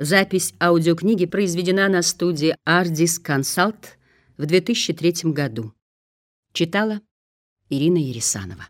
Запись аудиокниги произведена на студии Ardis Consult в 2003 году. Читала Ирина Ересанова.